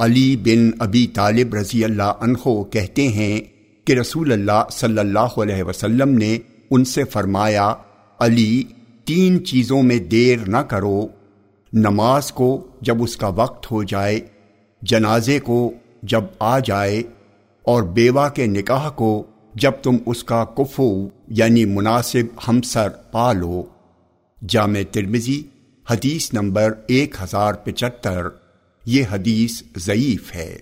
علی بن ابی طالب رضی اللہ عنہ کہتے ہیں کہ رسول اللہ صلی اللہ علیہ وسلم نے ان سے فرمایا، علی، تین چیزوں میں دیر نہ کرو۔ نماز کو جب اس کا وقت ہو جائے، جنازے کو جب آ جائے، اور بیوہ کے نکاح کو جب تم اس کا کفو یعنی مناسب ہمسر پا لو۔ جامع ترمزی حدیث نمبر ایک ہزار پچہتر۔ یہ حدیث ضعیف ہے۔